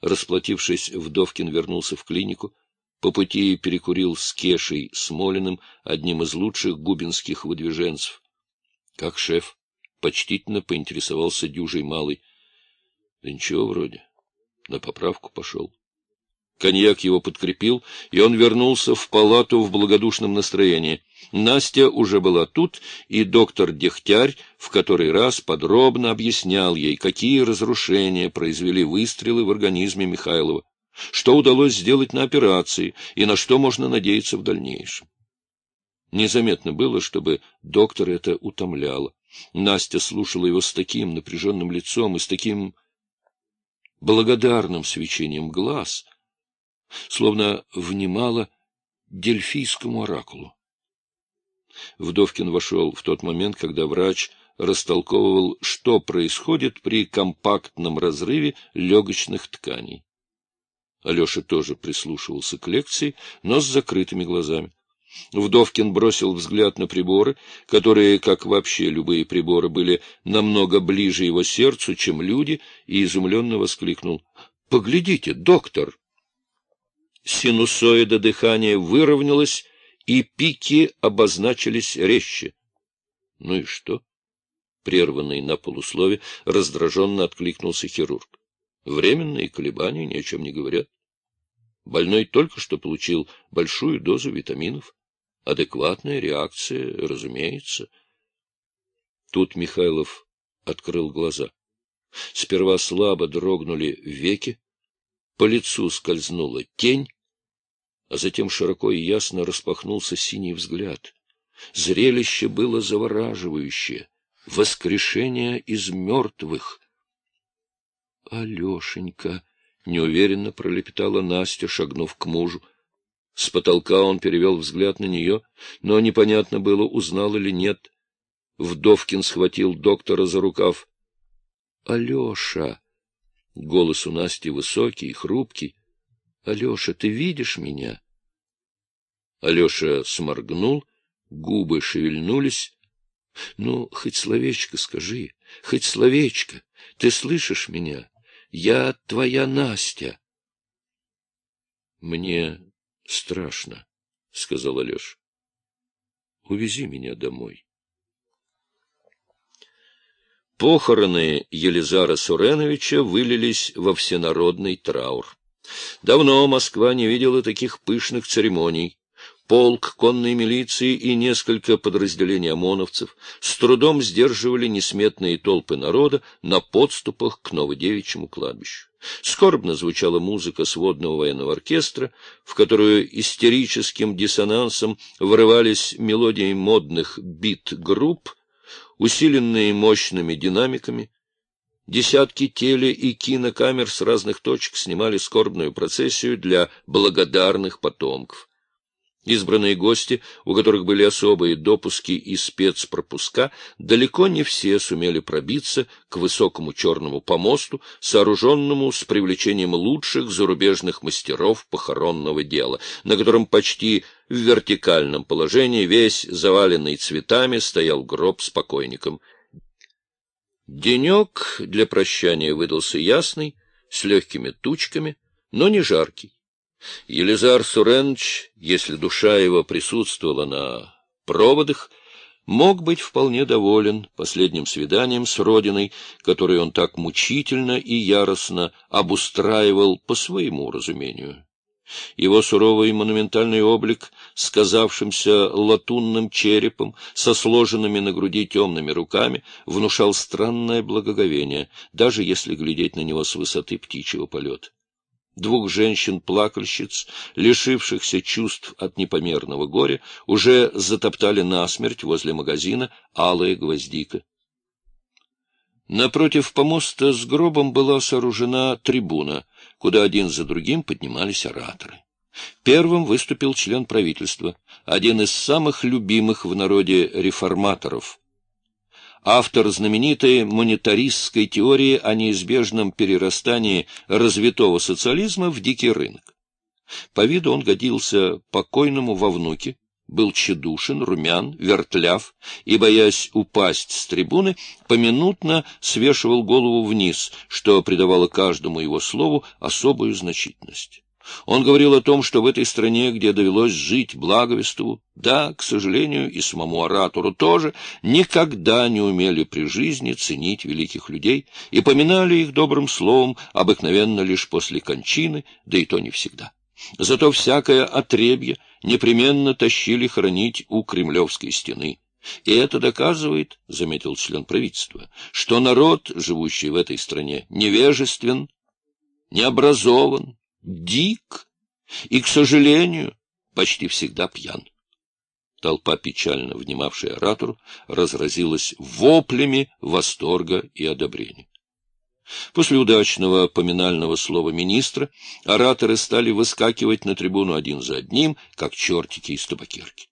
Расплатившись, Вдовкин вернулся в клинику. По пути перекурил с Кешей Смолиным, одним из лучших губинских выдвиженцев. — Как шеф? — почтительно поинтересовался дюжий малый. — Да ничего вроде. На поправку пошел. Коньяк его подкрепил, и он вернулся в палату в благодушном настроении. Настя уже была тут, и доктор Дегтярь в который раз подробно объяснял ей, какие разрушения произвели выстрелы в организме Михайлова, что удалось сделать на операции и на что можно надеяться в дальнейшем. Незаметно было, чтобы доктор это утомляло. Настя слушала его с таким напряженным лицом и с таким благодарным свечением глаз, словно внимала дельфийскому оракулу. Вдовкин вошел в тот момент, когда врач растолковывал, что происходит при компактном разрыве легочных тканей. Алеша тоже прислушивался к лекции, но с закрытыми глазами. Вдовкин бросил взгляд на приборы, которые, как вообще любые приборы, были намного ближе его сердцу, чем люди, и изумленно воскликнул. — Поглядите, доктор! Синусоида дыхания выровнялась, и пики обозначились резче. — Ну и что? Прерванный на полуслове, раздраженно откликнулся хирург. Временные колебания ни о чем не говорят. Больной только что получил большую дозу витаминов. Адекватная реакция, разумеется. Тут Михайлов открыл глаза. Сперва слабо дрогнули веки, по лицу скользнула тень, а затем широко и ясно распахнулся синий взгляд. Зрелище было завораживающее. Воскрешение из мертвых. Алешенька! — неуверенно пролепетала Настя, шагнув к мужу. С потолка он перевел взгляд на нее, но непонятно было, узнал или нет. Вдовкин схватил доктора за рукав. — Алеша! Голос у Насти высокий и хрупкий. — Алеша, ты видишь меня? Алеша сморгнул, губы шевельнулись. — Ну, хоть словечко скажи, хоть словечко. Ты слышишь меня? Я твоя Настя. — Мне Страшно, — сказал Алеша. — Увези меня домой. Похороны Елизара Суреновича вылились во всенародный траур. Давно Москва не видела таких пышных церемоний. Полк конной милиции и несколько подразделений ОМОНовцев с трудом сдерживали несметные толпы народа на подступах к Новодевичьему кладбищу. Скорбно звучала музыка сводного военного оркестра, в которую истерическим диссонансом врывались мелодии модных бит-групп, усиленные мощными динамиками. Десятки теле- и кинокамер с разных точек снимали скорбную процессию для благодарных потомков. Избранные гости, у которых были особые допуски и спецпропуска, далеко не все сумели пробиться к высокому черному помосту, сооруженному с привлечением лучших зарубежных мастеров похоронного дела, на котором почти в вертикальном положении, весь заваленный цветами, стоял гроб с покойником. Денек для прощания выдался ясный, с легкими тучками, но не жаркий. Елизар Суренович, если душа его присутствовала на проводах, мог быть вполне доволен последним свиданием с родиной, которое он так мучительно и яростно обустраивал по своему разумению. Его суровый монументальный облик, сказавшимся латунным черепом, со сложенными на груди темными руками, внушал странное благоговение, даже если глядеть на него с высоты птичьего полета двух женщин-плакальщиц, лишившихся чувств от непомерного горя, уже затоптали насмерть возле магазина алая гвоздика. Напротив помоста с гробом была сооружена трибуна, куда один за другим поднимались ораторы. Первым выступил член правительства, один из самых любимых в народе реформаторов, автор знаменитой монетаристской теории о неизбежном перерастании развитого социализма в дикий рынок. По виду он годился покойному во внуке, был тщедушен, румян, вертляв и, боясь упасть с трибуны, поминутно свешивал голову вниз, что придавало каждому его слову особую значительность. Он говорил о том, что в этой стране, где довелось жить Благовестову, да, к сожалению, и самому оратору тоже, никогда не умели при жизни ценить великих людей и поминали их добрым словом обыкновенно лишь после кончины, да и то не всегда. Зато всякое отребье непременно тащили хранить у Кремлевской стены. И это доказывает, — заметил член правительства, — что народ, живущий в этой стране, невежествен, необразован, дик и, к сожалению, почти всегда пьян. Толпа, печально внимавшая оратору, разразилась воплями восторга и одобрения. После удачного поминального слова министра ораторы стали выскакивать на трибуну один за одним, как чертики из табакерки.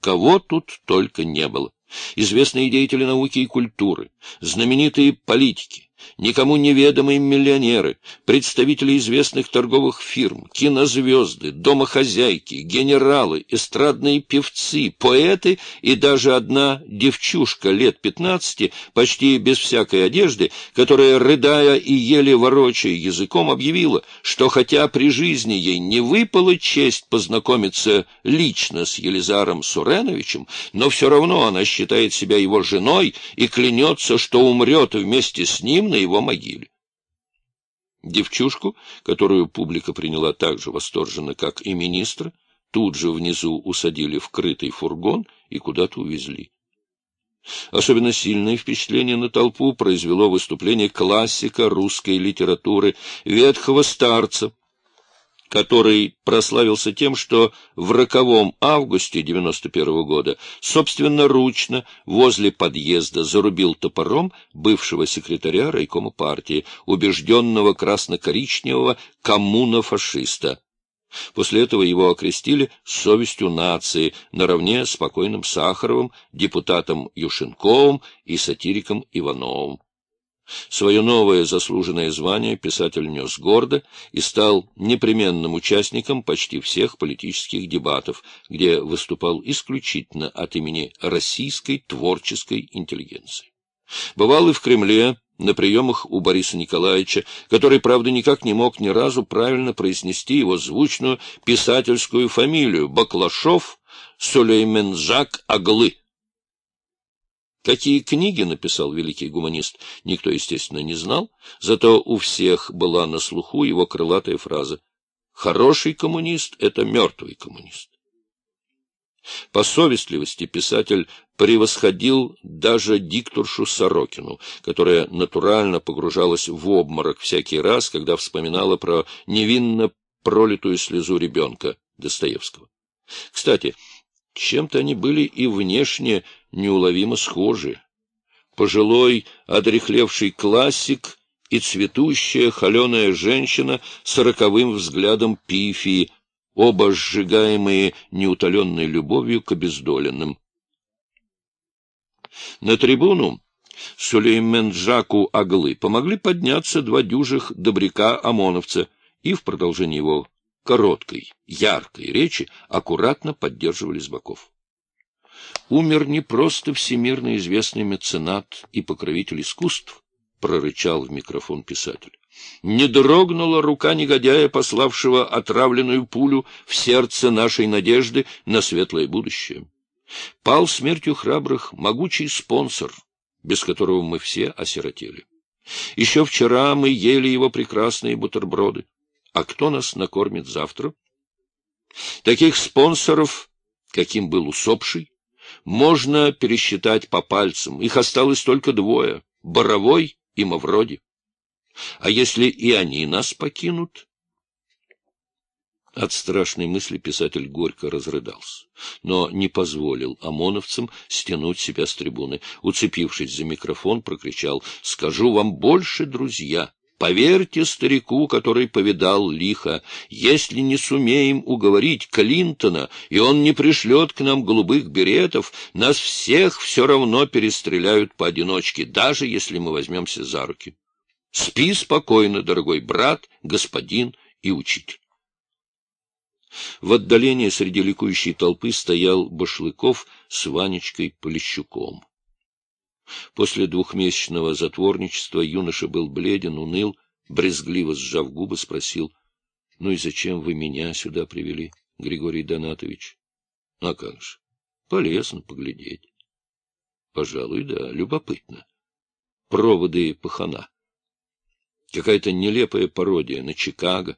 Кого тут только не было. Известные деятели науки и культуры, знаменитые политики, никому неведомые миллионеры, представители известных торговых фирм, кинозвезды, домохозяйки, генералы, эстрадные певцы, поэты и даже одна девчушка лет пятнадцати, почти без всякой одежды, которая, рыдая и еле ворочая языком, объявила, что хотя при жизни ей не выпала честь познакомиться лично с Елизаром Суреновичем, но все равно она считает себя его женой и клянется, что умрет вместе с ним на его могиле. Девчушку, которую публика приняла так же восторженно, как и министра, тут же внизу усадили в крытый фургон и куда-то увезли. Особенно сильное впечатление на толпу произвело выступление классика русской литературы, ветхого старца, который прославился тем, что в роковом августе 91 -го года собственноручно возле подъезда зарубил топором бывшего секретаря райкома партии, убежденного красно-коричневого коммуна-фашиста. После этого его окрестили совестью нации наравне с покойным Сахаровым, депутатом Юшенковым и сатириком Ивановым. Свое новое заслуженное звание писатель нес гордо и стал непременным участником почти всех политических дебатов, где выступал исключительно от имени российской творческой интеллигенции. Бывал и в Кремле, на приемах у Бориса Николаевича, который, правда, никак не мог ни разу правильно произнести его звучную писательскую фамилию Баклашов Сулейменджак Аглы. Какие книги написал великий гуманист, никто, естественно, не знал, зато у всех была на слуху его крылатая фраза «Хороший коммунист — это мертвый коммунист». По совестливости писатель превосходил даже дикторшу Сорокину, которая натурально погружалась в обморок всякий раз, когда вспоминала про невинно пролитую слезу ребенка Достоевского. Кстати, чем-то они были и внешне неуловимо схожи. Пожилой, одрехлевший классик и цветущая холеная женщина с роковым взглядом пифии, оба сжигаемые неутоленной любовью к обездоленным. На трибуну Сулейменджаку Аглы помогли подняться два дюжих добряка-ОМОНовца и в продолжении его короткой, яркой речи аккуратно поддерживали с боков. Умер не просто всемирно известный меценат и покровитель искусств, прорычал в микрофон писатель. Не дрогнула рука негодяя, пославшего отравленную пулю в сердце нашей надежды на светлое будущее. Пал смертью храбрых могучий спонсор, без которого мы все осиротели. Еще вчера мы ели его прекрасные бутерброды. А кто нас накормит завтра? Таких спонсоров, каким был усопший, можно пересчитать по пальцам. Их осталось только двое — Боровой и Мавроди. А если и они нас покинут? От страшной мысли писатель горько разрыдался, но не позволил ОМОНовцам стянуть себя с трибуны. Уцепившись за микрофон, прокричал «Скажу вам больше, друзья!» Поверьте старику, который повидал лихо, если не сумеем уговорить Клинтона, и он не пришлет к нам голубых беретов, нас всех все равно перестреляют поодиночке, даже если мы возьмемся за руки. Спи спокойно, дорогой брат, господин и учитель. В отдалении среди ликующей толпы стоял Башлыков с Ванечкой Полищуком. После двухмесячного затворничества юноша был бледен, уныл, брезгливо сжав губы, спросил, — Ну и зачем вы меня сюда привели, Григорий Донатович? — А как же, полезно поглядеть. — Пожалуй, да, любопытно. Проводы пахана. Какая-то нелепая пародия на Чикаго.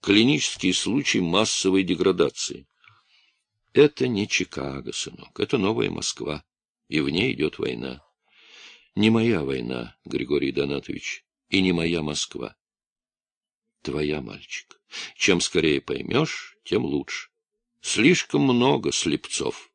Клинический случай массовой деградации. Это не Чикаго, сынок, это новая Москва, и в ней идет война. Не моя война, Григорий Донатович, и не моя Москва. Твоя, мальчик. Чем скорее поймешь, тем лучше. Слишком много слепцов.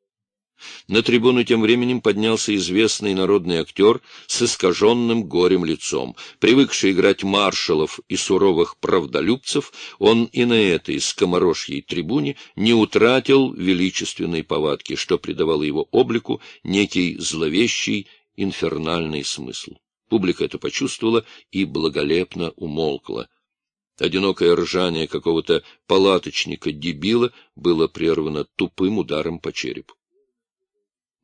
На трибуну тем временем поднялся известный народный актер с искаженным горем лицом. Привыкший играть маршалов и суровых правдолюбцев, он и на этой скоморожьей трибуне не утратил величественной повадки, что придавало его облику некий зловещий инфернальный смысл. Публика это почувствовала и благолепно умолкла. Одинокое ржание какого-то палаточника-дебила было прервано тупым ударом по черепу. —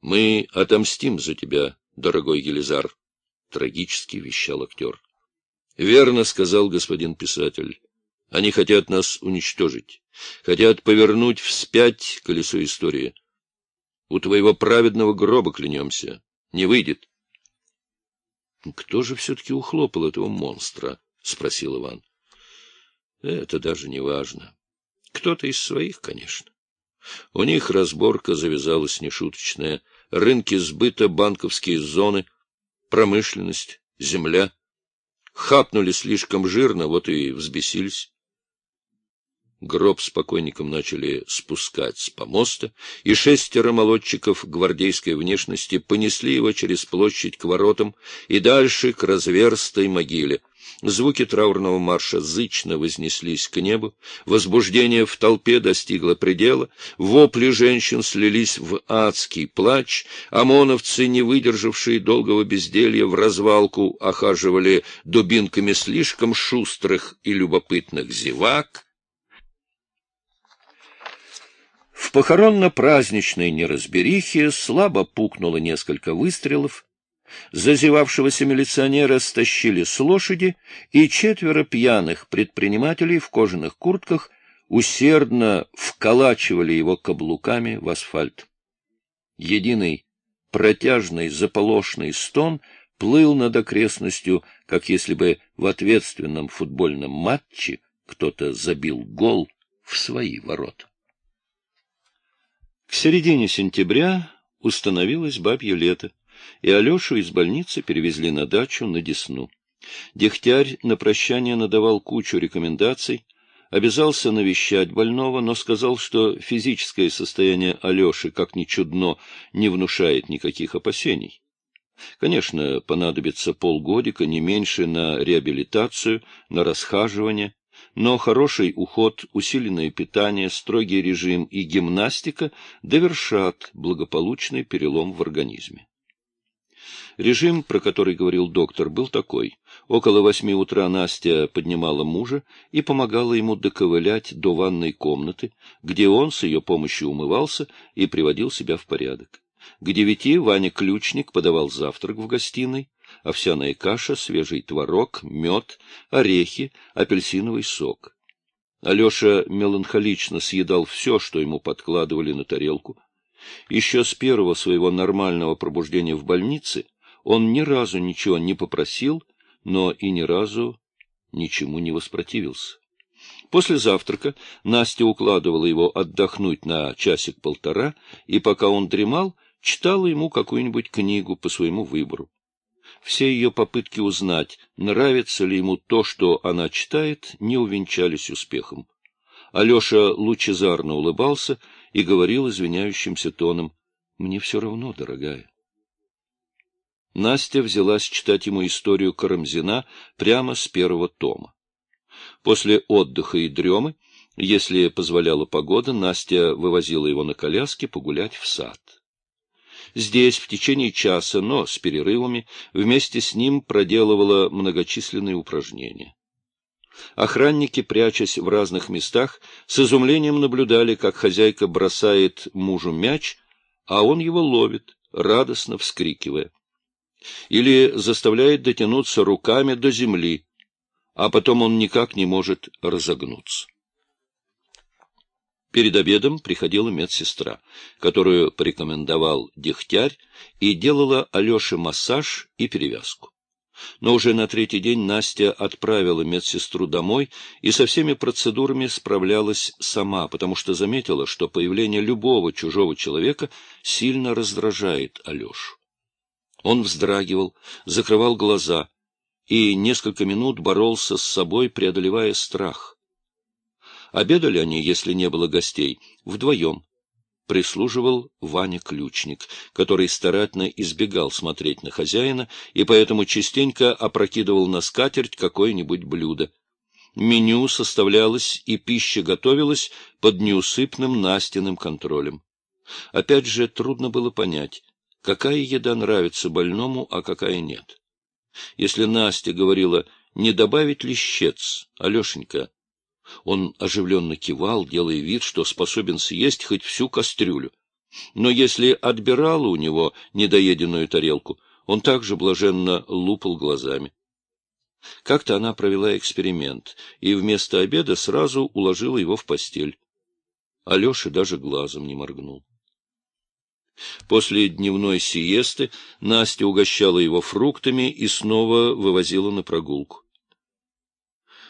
Мы отомстим за тебя, дорогой Елизар, — трагически вещал актер. — Верно сказал господин писатель. Они хотят нас уничтожить, хотят повернуть вспять колесо истории. У твоего праведного гроба клянемся. Не выйдет. — Кто же все-таки ухлопал этого монстра? — спросил Иван. — Это даже не важно. Кто-то из своих, конечно. У них разборка завязалась нешуточная. Рынки сбыта, банковские зоны, промышленность, земля. Хапнули слишком жирно, вот и взбесились. Гроб с покойником начали спускать с помоста, и шестеро молодчиков гвардейской внешности понесли его через площадь к воротам и дальше к разверстой могиле. Звуки траурного марша зычно вознеслись к небу, возбуждение в толпе достигло предела, вопли женщин слились в адский плач, ОМОНовцы, не выдержавшие долгого безделья, в развалку охаживали дубинками слишком шустрых и любопытных зевак. В похоронно-праздничной неразберихе слабо пукнуло несколько выстрелов, Зазевавшегося милиционера стащили с лошади, и четверо пьяных предпринимателей в кожаных куртках усердно вколачивали его каблуками в асфальт. Единый протяжный заполошный стон плыл над окрестностью, как если бы в ответственном футбольном матче кто-то забил гол в свои ворота. К середине сентября установилось бабье лето и Алешу из больницы перевезли на дачу на Десну. Дегтярь на прощание надавал кучу рекомендаций, обязался навещать больного, но сказал, что физическое состояние Алеши, как ни чудно, не внушает никаких опасений. Конечно, понадобится полгодика, не меньше, на реабилитацию, на расхаживание, но хороший уход, усиленное питание, строгий режим и гимнастика довершат благополучный перелом в организме. Режим, про который говорил доктор, был такой. Около восьми утра Настя поднимала мужа и помогала ему доковылять до ванной комнаты, где он с ее помощью умывался и приводил себя в порядок. К девяти Ваня Ключник подавал завтрак в гостиной, овсяная каша, свежий творог, мед, орехи, апельсиновый сок. Алеша меланхолично съедал все, что ему подкладывали на тарелку. Еще с первого своего нормального пробуждения в больнице он ни разу ничего не попросил, но и ни разу ничему не воспротивился. После завтрака Настя укладывала его отдохнуть на часик-полтора, и пока он дремал, читала ему какую-нибудь книгу по своему выбору. Все ее попытки узнать, нравится ли ему то, что она читает, не увенчались успехом. Алеша лучезарно улыбался и говорил извиняющимся тоном, — Мне все равно, дорогая. Настя взялась читать ему историю Карамзина прямо с первого тома. После отдыха и дремы, если позволяла погода, Настя вывозила его на коляске погулять в сад. Здесь в течение часа, но с перерывами, вместе с ним проделывала многочисленные упражнения. Охранники, прячась в разных местах, с изумлением наблюдали, как хозяйка бросает мужу мяч, а он его ловит, радостно вскрикивая. Или заставляет дотянуться руками до земли, а потом он никак не может разогнуться. Перед обедом приходила медсестра, которую порекомендовал Дегтярь, и делала Алёше массаж и перевязку. Но уже на третий день Настя отправила медсестру домой и со всеми процедурами справлялась сама, потому что заметила, что появление любого чужого человека сильно раздражает Алешу. Он вздрагивал, закрывал глаза и несколько минут боролся с собой, преодолевая страх. Обедали они, если не было гостей, вдвоем, прислуживал Ваня Ключник, который старательно избегал смотреть на хозяина и поэтому частенько опрокидывал на скатерть какое-нибудь блюдо. Меню составлялось и пища готовилась под неусыпным Настиным контролем. Опять же, трудно было понять, какая еда нравится больному, а какая нет. Если Настя говорила «не добавить ли щец, Алешенька?», он оживленно кивал, делая вид, что способен съесть хоть всю кастрюлю. Но если отбирала у него недоеденную тарелку, он также блаженно лупал глазами. Как-то она провела эксперимент и вместо обеда сразу уложила его в постель. Алеша даже глазом не моргнул. После дневной сиесты Настя угощала его фруктами и снова вывозила на прогулку.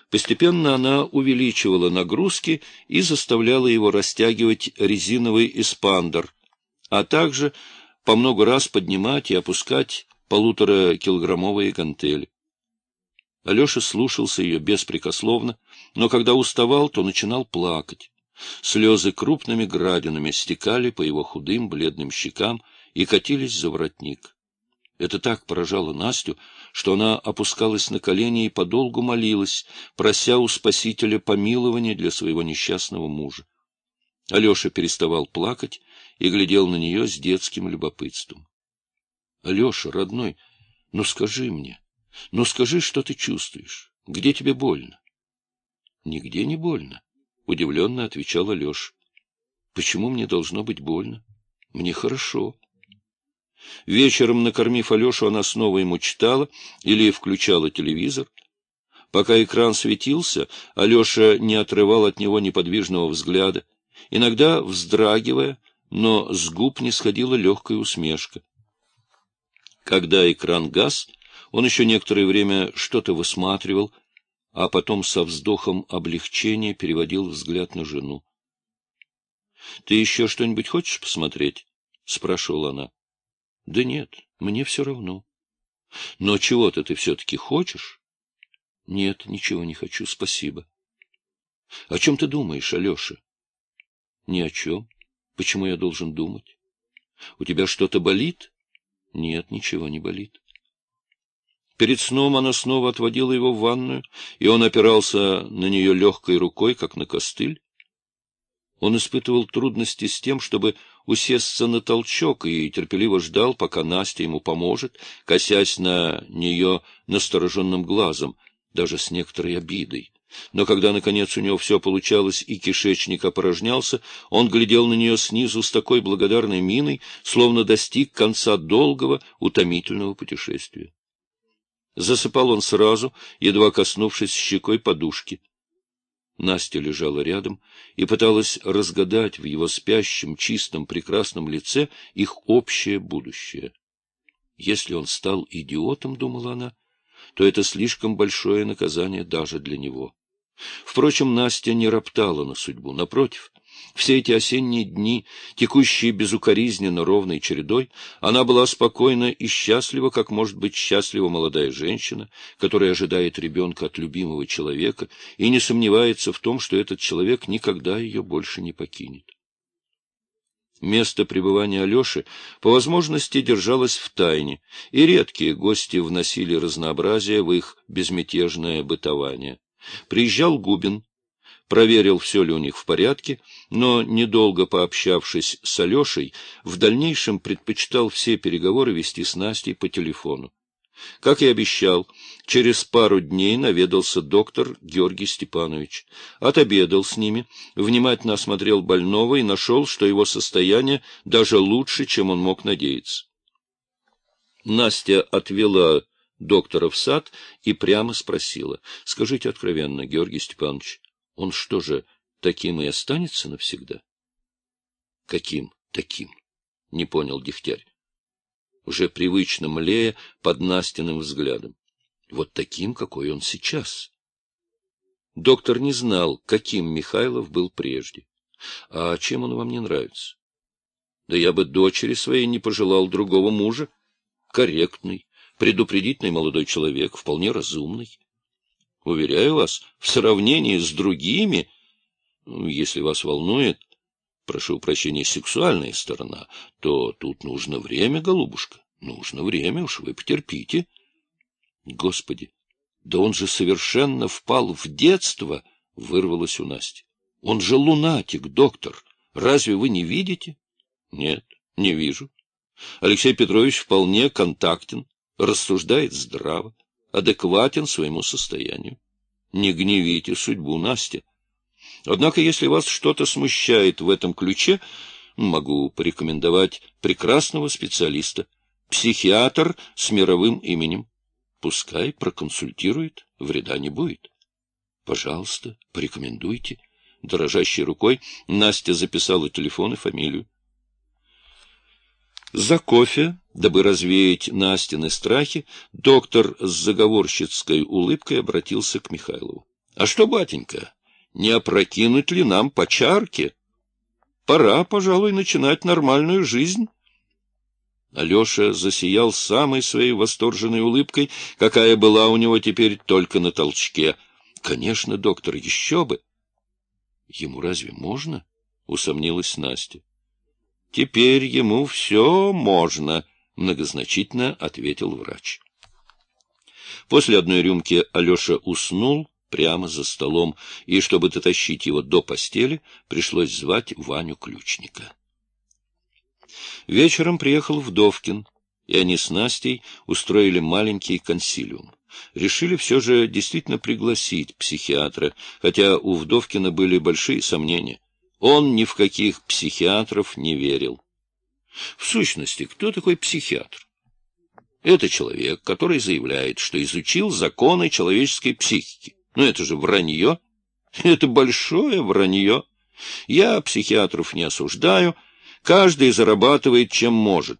Постепенно она увеличивала нагрузки и заставляла его растягивать резиновый эспандер, а также по много раз поднимать и опускать полуторакилограммовые гантели. Алеша слушался ее беспрекословно, но когда уставал, то начинал плакать. Слезы крупными градинами стекали по его худым бледным щекам и катились за воротник. Это так поражало Настю, что она опускалась на колени и подолгу молилась, прося у Спасителя помилования для своего несчастного мужа. Алеша переставал плакать и глядел на нее с детским любопытством. — Алеша, родной, ну скажи мне, ну скажи, что ты чувствуешь, где тебе больно? — Нигде не больно, — удивленно отвечал Алеша. — Почему мне должно быть больно? Мне хорошо. — Вечером, накормив Алешу, она снова ему читала или включала телевизор. Пока экран светился, Алеша не отрывал от него неподвижного взгляда, иногда вздрагивая, но с губ не сходила легкая усмешка. Когда экран гас, он еще некоторое время что-то высматривал, а потом со вздохом облегчения переводил взгляд на жену. — Ты еще что-нибудь хочешь посмотреть? — спрашивала она. Да нет, мне все равно. Но чего-то ты все-таки хочешь? Нет, ничего не хочу, спасибо. О чем ты думаешь, Алеша? Ни о чем. Почему я должен думать? У тебя что-то болит? Нет, ничего не болит. Перед сном она снова отводила его в ванную, и он опирался на нее легкой рукой, как на костыль. Он испытывал трудности с тем, чтобы усесться на толчок, и терпеливо ждал, пока Настя ему поможет, косясь на нее настороженным глазом, даже с некоторой обидой. Но когда, наконец, у него все получалось и кишечник опорожнялся, он глядел на нее снизу с такой благодарной миной, словно достиг конца долгого, утомительного путешествия. Засыпал он сразу, едва коснувшись щекой подушки. Настя лежала рядом и пыталась разгадать в его спящем, чистом, прекрасном лице их общее будущее. Если он стал идиотом, — думала она, — то это слишком большое наказание даже для него. Впрочем, Настя не роптала на судьбу. Напротив, все эти осенние дни, текущие безукоризненно ровной чередой, она была спокойна и счастлива, как может быть счастлива молодая женщина, которая ожидает ребенка от любимого человека и не сомневается в том, что этот человек никогда ее больше не покинет. Место пребывания Алеши по возможности держалось в тайне, и редкие гости вносили разнообразие в их безмятежное бытование. Приезжал Губин, проверил, все ли у них в порядке, но, недолго пообщавшись с Алешей, в дальнейшем предпочитал все переговоры вести с Настей по телефону. Как и обещал, через пару дней наведался доктор Георгий Степанович. Отобедал с ними, внимательно осмотрел больного и нашел, что его состояние даже лучше, чем он мог надеяться. Настя отвела доктора в сад и прямо спросила. — Скажите откровенно, Георгий Степанович, он что же, таким и останется навсегда? — Каким таким? — не понял Дегтярь уже привычно млея под Настиным взглядом. Вот таким, какой он сейчас. Доктор не знал, каким Михайлов был прежде. А чем он вам не нравится? Да я бы дочери своей не пожелал другого мужа. Корректный, предупредительный молодой человек, вполне разумный. Уверяю вас, в сравнении с другими, ну, если вас волнует, прошу прощения, сексуальная сторона, то тут нужно время, голубушка, нужно время, уж вы потерпите. Господи, да он же совершенно впал в детство, вырвалось у Насти. Он же лунатик, доктор, разве вы не видите? Нет, не вижу. Алексей Петрович вполне контактен, рассуждает здраво, адекватен своему состоянию. Не гневите судьбу, Настя. Однако, если вас что-то смущает в этом ключе, могу порекомендовать прекрасного специалиста, психиатр с мировым именем. Пускай проконсультирует, вреда не будет. Пожалуйста, порекомендуйте. Дрожащей рукой Настя записала телефон и фамилию. За кофе, дабы развеять Настины страхи, доктор с заговорщицкой улыбкой обратился к Михайлову. — А что, батенька, не опрокинуть ли нам по чарке? Пора, пожалуй, начинать нормальную жизнь. Алеша засиял самой своей восторженной улыбкой, какая была у него теперь только на толчке. — Конечно, доктор, еще бы. — Ему разве можно? — усомнилась Настя. — Теперь ему все можно, — многозначительно ответил врач. После одной рюмки Алеша уснул, прямо за столом, и, чтобы дотащить его до постели, пришлось звать Ваню Ключника. Вечером приехал Вдовкин, и они с Настей устроили маленький консилиум. Решили все же действительно пригласить психиатра, хотя у Вдовкина были большие сомнения. Он ни в каких психиатров не верил. В сущности, кто такой психиатр? Это человек, который заявляет, что изучил законы человеческой психики. Но это же вранье. Это большое вранье. Я психиатров не осуждаю. Каждый зарабатывает, чем может.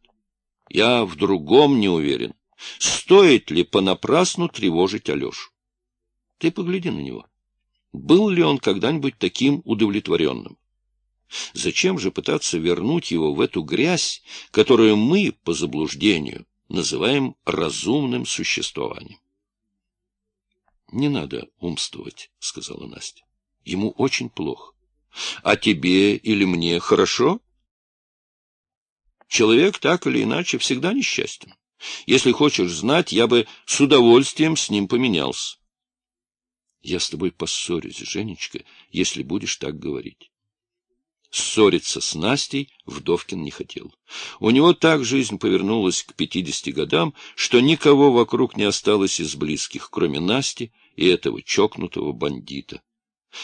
Я в другом не уверен. Стоит ли понапрасну тревожить Алешу? Ты погляди на него. Был ли он когда-нибудь таким удовлетворенным? Зачем же пытаться вернуть его в эту грязь, которую мы, по заблуждению, называем разумным существованием? — Не надо умствовать, — сказала Настя. — Ему очень плохо. — А тебе или мне хорошо? Человек так или иначе всегда несчастен. Если хочешь знать, я бы с удовольствием с ним поменялся. Я с тобой поссорюсь, Женечка, если будешь так говорить. Ссориться с Настей Вдовкин не хотел. У него так жизнь повернулась к пятидесяти годам, что никого вокруг не осталось из близких, кроме Насти и этого чокнутого бандита.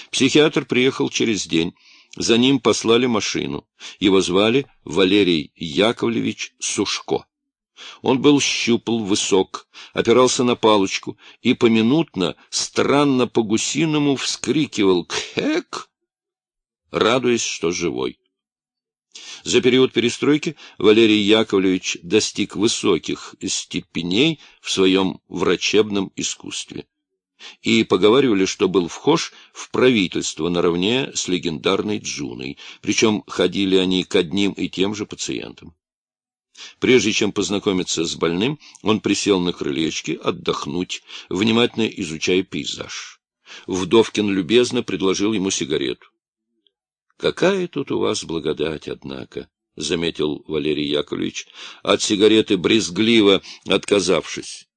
Психиатр приехал через день. За ним послали машину. Его звали Валерий Яковлевич Сушко. Он был щупл, высок, опирался на палочку и поминутно, странно по-гусиному вскрикивал «Кхек!» Радуясь, что живой. За период перестройки Валерий Яковлевич достиг высоких степеней в своем врачебном искусстве. И поговаривали, что был вхож в правительство наравне с легендарной Джуной, причем ходили они к одним и тем же пациентам. Прежде чем познакомиться с больным, он присел на крылечке отдохнуть, внимательно изучая пейзаж. Вдовкин любезно предложил ему сигарету. Какая тут у вас благодать, однако, — заметил Валерий Яковлевич, от сигареты брезгливо отказавшись.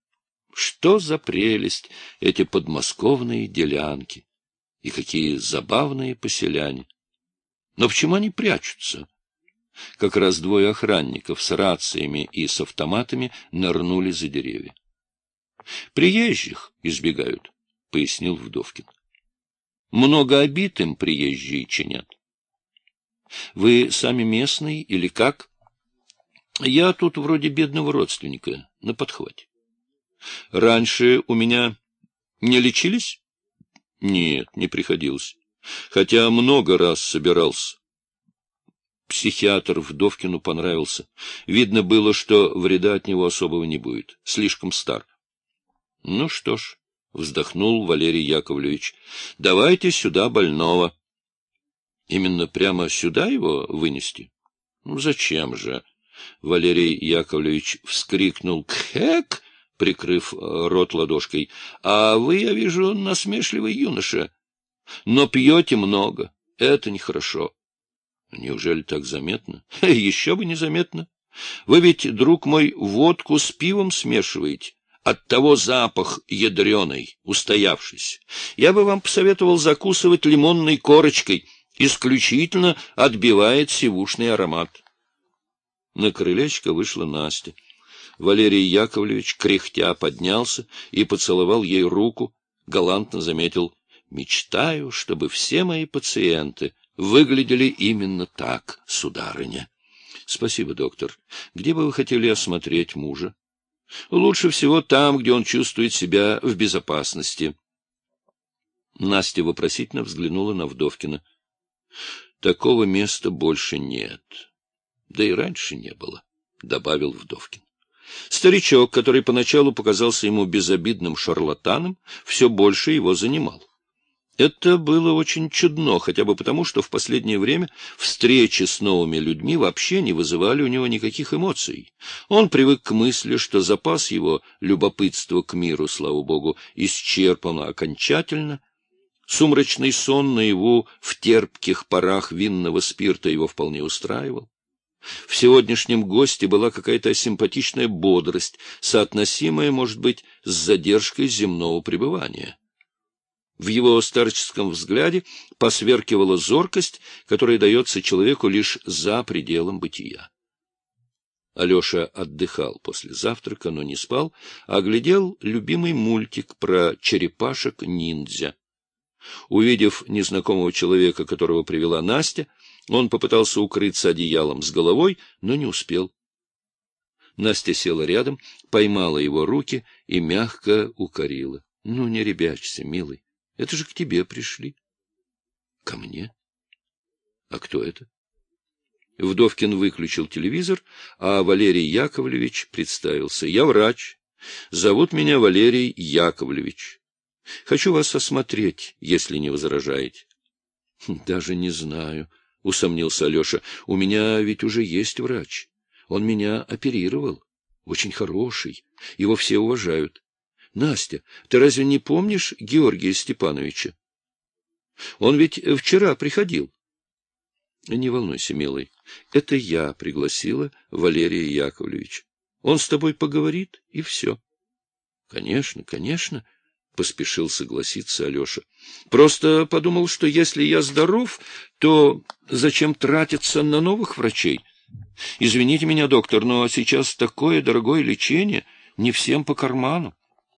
Что за прелесть эти подмосковные делянки! И какие забавные поселяне! Но почему они прячутся? Как раз двое охранников с рациями и с автоматами нырнули за деревья. Приезжих избегают, — пояснил Вдовкин. Много обид им приезжие чинят. Вы сами местный или как? Я тут вроде бедного родственника, на подхвате. Раньше у меня не лечились? Нет, не приходилось. Хотя много раз собирался. Психиатр Вдовкину понравился. Видно было, что вреда от него особого не будет. Слишком стар. Ну что ж, вздохнул Валерий Яковлевич, давайте сюда больного. Именно прямо сюда его вынести? Ну, зачем же? Валерий Яковлевич вскрикнул «Кхэк!», прикрыв э, рот ладошкой. «А вы, я вижу, насмешливый юноша. Но пьете много. Это нехорошо». «Неужели так заметно?» «Еще бы незаметно. Вы ведь, друг мой, водку с пивом смешиваете. Оттого запах ядреный, устоявшийся. Я бы вам посоветовал закусывать лимонной корочкой. Исключительно отбивает сивушный аромат». На крылечко вышла Настя. Валерий Яковлевич, кряхтя, поднялся и поцеловал ей руку, галантно заметил, «Мечтаю, чтобы все мои пациенты выглядели именно так, сударыня». «Спасибо, доктор. Где бы вы хотели осмотреть мужа?» «Лучше всего там, где он чувствует себя в безопасности». Настя вопросительно взглянула на Вдовкина. «Такого места больше нет». Да и раньше не было, — добавил Вдовкин. Старичок, который поначалу показался ему безобидным шарлатаном, все больше его занимал. Это было очень чудно, хотя бы потому, что в последнее время встречи с новыми людьми вообще не вызывали у него никаких эмоций. Он привык к мысли, что запас его любопытства к миру, слава богу, исчерпан окончательно. Сумрачный сон наяву в терпких парах винного спирта его вполне устраивал. В сегодняшнем госте была какая-то симпатичная бодрость, соотносимая, может быть, с задержкой земного пребывания. В его старческом взгляде посверкивала зоркость, которая дается человеку лишь за пределом бытия. Алеша отдыхал после завтрака, но не спал, а глядел любимый мультик про черепашек-ниндзя. Увидев незнакомого человека, которого привела Настя, он попытался укрыться одеялом с головой, но не успел. Настя села рядом, поймала его руки и мягко укорила. — Ну, не ребячься, милый, это же к тебе пришли. — Ко мне? — А кто это? Вдовкин выключил телевизор, а Валерий Яковлевич представился. — Я врач. Зовут меня Валерий Яковлевич. Хочу вас осмотреть, если не возражаете. — Даже не знаю, — усомнился Алеша. — У меня ведь уже есть врач. Он меня оперировал. Очень хороший. Его все уважают. Настя, ты разве не помнишь Георгия Степановича? Он ведь вчера приходил. Не волнуйся, милый. Это я пригласила Валерия Яковлевича. Он с тобой поговорит, и все. Конечно, конечно, — поспешил согласиться Алеша. — Просто подумал, что если я здоров, то зачем тратиться на новых врачей? Извините меня, доктор, но сейчас такое дорогое лечение не всем по карману.